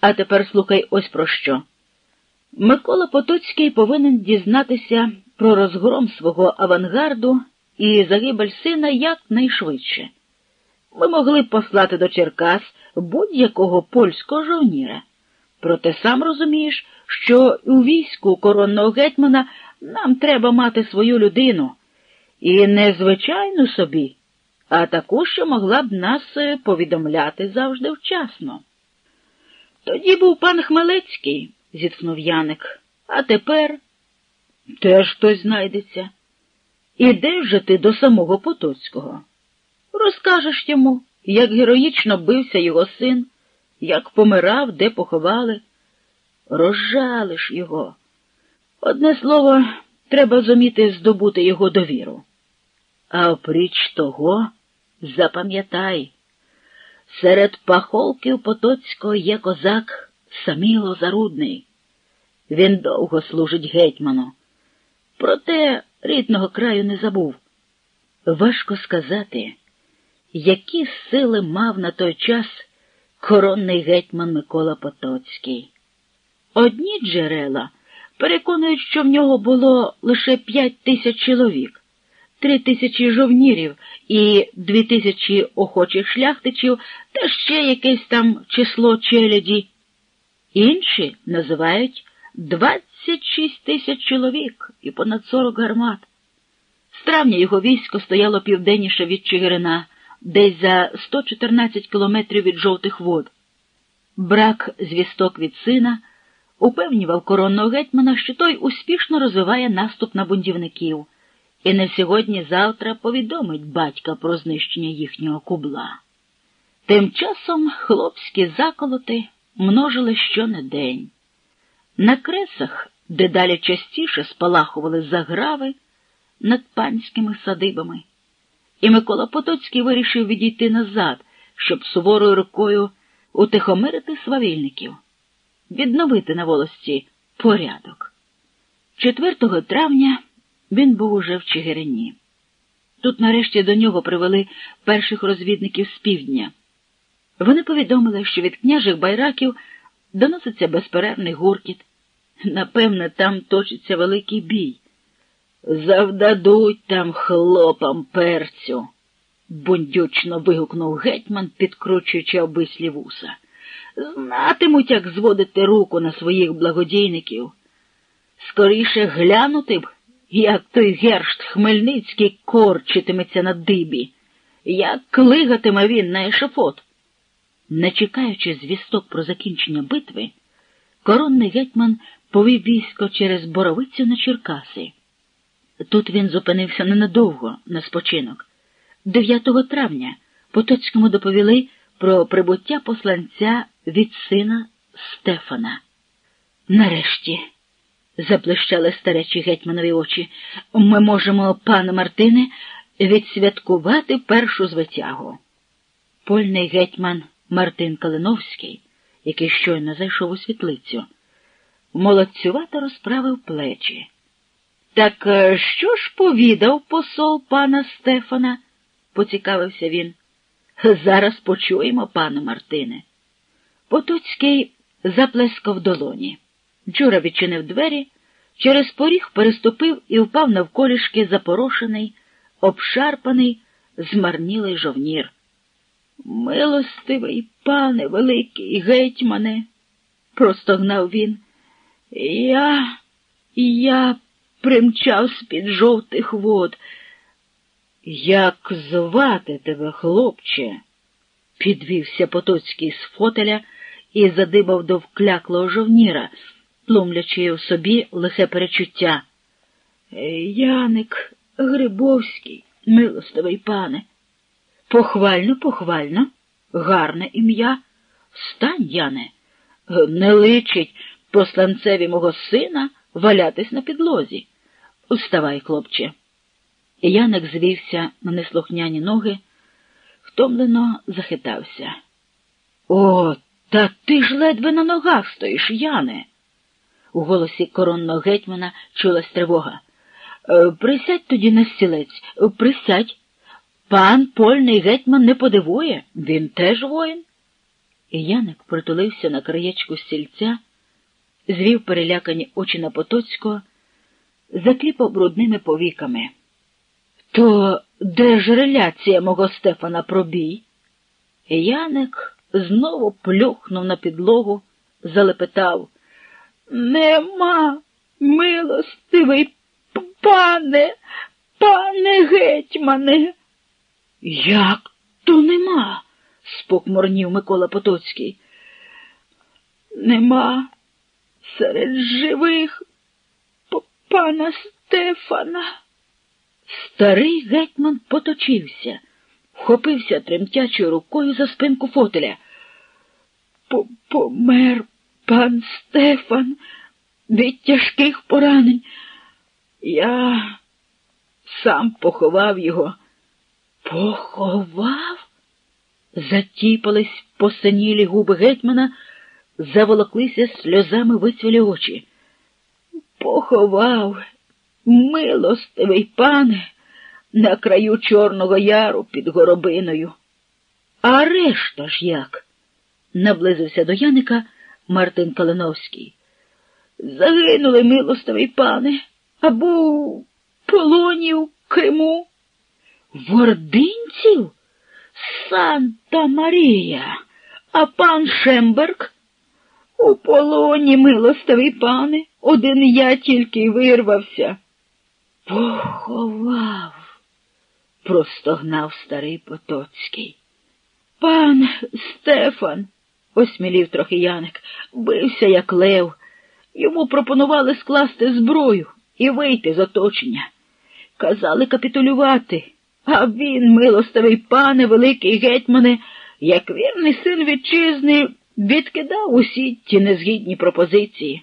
А тепер слухай ось про що. Микола Потоцький повинен дізнатися про розгром свого авангарду і загибель сина якнайшвидше. Ми могли б послати до Черкас будь-якого польського жовніра. Проте сам розумієш, що у війську коронного гетьмана нам треба мати свою людину, і не звичайну собі, а таку, що могла б нас е, повідомляти завжди вчасно. Тоді був пан Хмелецький, зітхнув Яник, а тепер теж хтось знайдеться. Іди вже ти до самого Потоцького. Розкажеш йому, як героїчно бився його син, як помирав, де поховали. Розжалиш його. Одне слово, треба зуміти здобути його довіру. А опріч того, запам'ятай, серед пахолків Потоцького є козак Саміло Зарудний. Він довго служить гетьману. Проте рідного краю не забув. Важко сказати, які сили мав на той час коронний гетьман Микола Потоцький. Одні джерела переконують, що в нього було лише п'ять тисяч чоловік, три тисячі жовнірів і дві тисячі охочих шляхтичів та ще якесь там число челяді. Інші називають двадцять шість тисяч чоловік і понад сорок гармат. З травня його військо стояло південніше від Чигирина, десь за 114 кілометрів від жовтих вод. Брак звісток від сина упевнював коронного гетьмана, що той успішно розвиває наступ на бундівників, і не сьогодні-завтра повідомить батька про знищення їхнього кубла. Тим часом хлопські заколоти множили щонедень. На кресах дедалі частіше спалахували заграви над панськими садибами, і Микола Потоцький вирішив відійти назад, щоб суворою рукою утихомирити свавільників, відновити на волості порядок. 4 травня він був уже в Чигирині. Тут нарешті до нього привели перших розвідників з півдня. Вони повідомили, що від княжих байраків доноситься безперервний гуркіт. Напевне, там точиться великий бій. Завдадуть там хлопам перцю, бундючно вигукнув гетьман, підкручуючи обислі вуса. Знатимуть, як зводити руку на своїх благодійників. Скоріше глянути б, як той гершт Хмельницький корчитиметься на дибі, як клигатиме він на ешафот. Не чекаючи звісток про закінчення битви, коронний гетьман повів військо через боровицю на Черкаси. Тут він зупинився ненадовго на спочинок. 9 травня Потоцькому доповіли про прибуття посланця від сина Стефана. Нарешті, заблищали старечі гетьманові очі, ми можемо, пане Мартине, відсвяткувати першу звитягу. Польний гетьман Мартин Калиновський, який щойно зайшов у світлицю, молодцювато розправив плечі. Так е, що ж повідав посол пана Стефана? поцікавився він. Зараз почуємо, пане Мартине. Потоцький заплескав долоні. Джура відчинив двері, через поріг переступив і впав навколішки запорошений, обшарпаний, змарнілий жовнір. Милостивий пане великий гетьмане, простогнав він. Я, я примчав з-під жовтих вод. Як звати тебе, хлопче? підвівся Потоцький з фотеля і задибав до вкляклого жовніра, тлумлячи в собі лихе перечуття. Яник Грибовський, милостивий пане. Похвально, похвально, гарне ім'я. Встань, Яне, не личить посланцеві мого сина валятись на підлозі. Уставай, хлопче. Яник звівся на неслухняні ноги, втомлено захитався. О, та ти ж ледве на ногах стоїш, Яне. У голосі коронного гетьмана чулась тривога. «Е, присядь тоді на стілець, присядь. Пан польний гетьман не подивує, він теж воїн. І Яник притулився на краєчку стільця, звів перелякані очі на Потоцького, закліпав брудними повіками. То де ж реляція мого Стефана пробій? Яник знову плюхнув на підлогу, залепетав. Нема, милостивий пане, пане гетьмане. Як то нема? спокморнів Микола Потоцький. Нема серед живих пана Стефана. Старий гетьман поточився, вхопився тремтячою рукою за спинку фотеля. Помер пан Стефан від тяжких поранень. Я сам поховав його. Поховав? Затіпались посинілі губи гетьмана, заволоклися сльозами вицвілі очі. Поховав, милостивий пане, на краю Чорного Яру під горобиною. А решта ж як? наблизився до Яника Мартин Калиновський. Загинули, милостивий пане, або в полоні в Криму. Вординців? Санта Марія, а пан Шемберг? У полоні, милостивий пане, один я тільки вирвався. Поховав, простогнав старий Потоцький. Пан Стефан, осмілів трохи Яник, бився, як лев. Йому пропонували скласти зброю і вийти з оточення. Казали капітулювати, а він, милостивий пане, великий гетьмане, як вірний син вітчизни, відкидав усі ті незгідні пропозиції.